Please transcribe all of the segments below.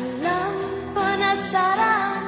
alam penasaran.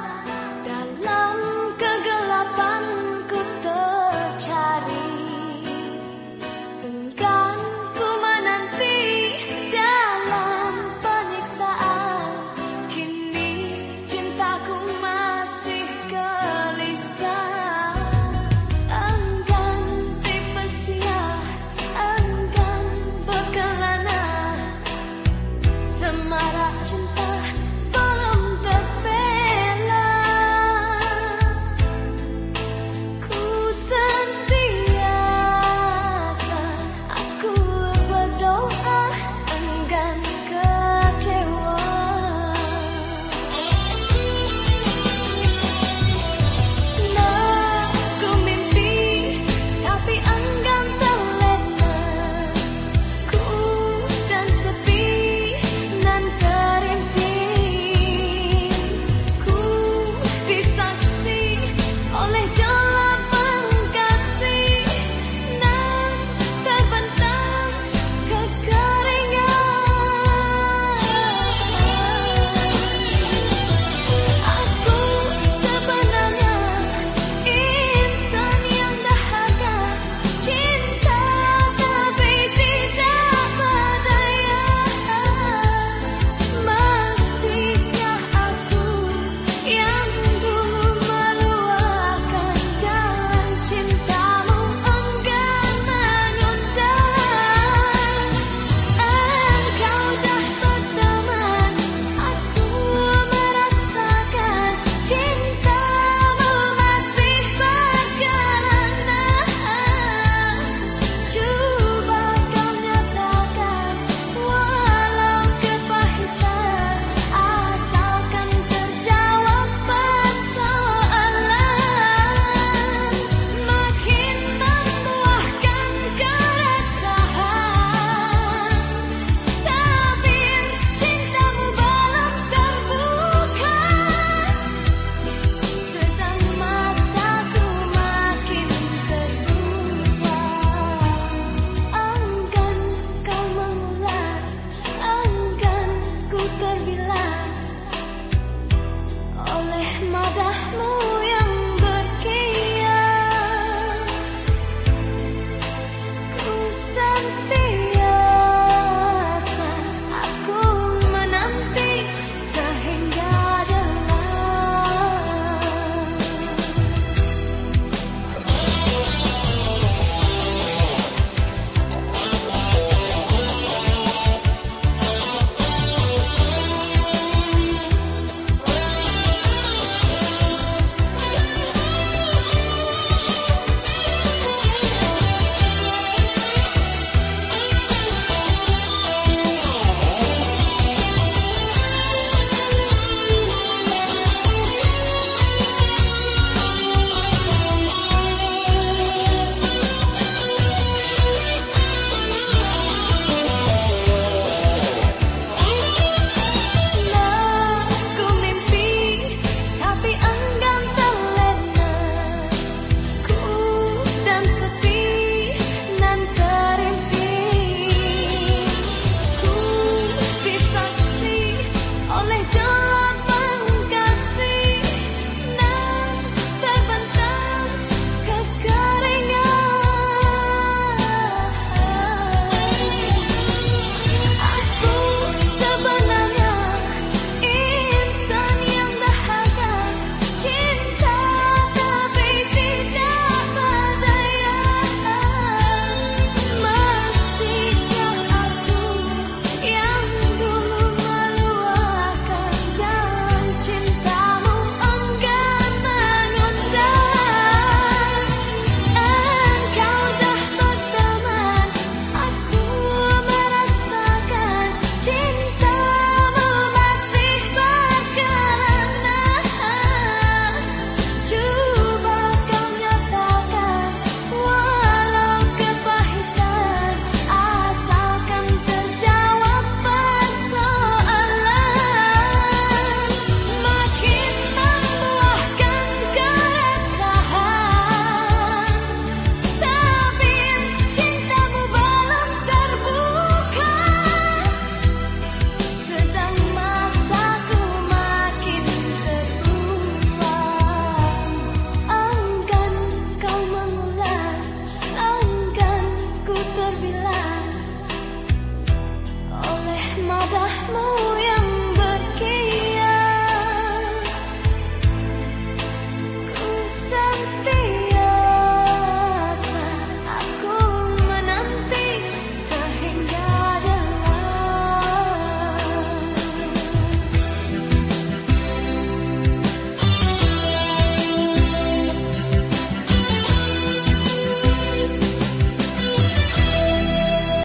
one.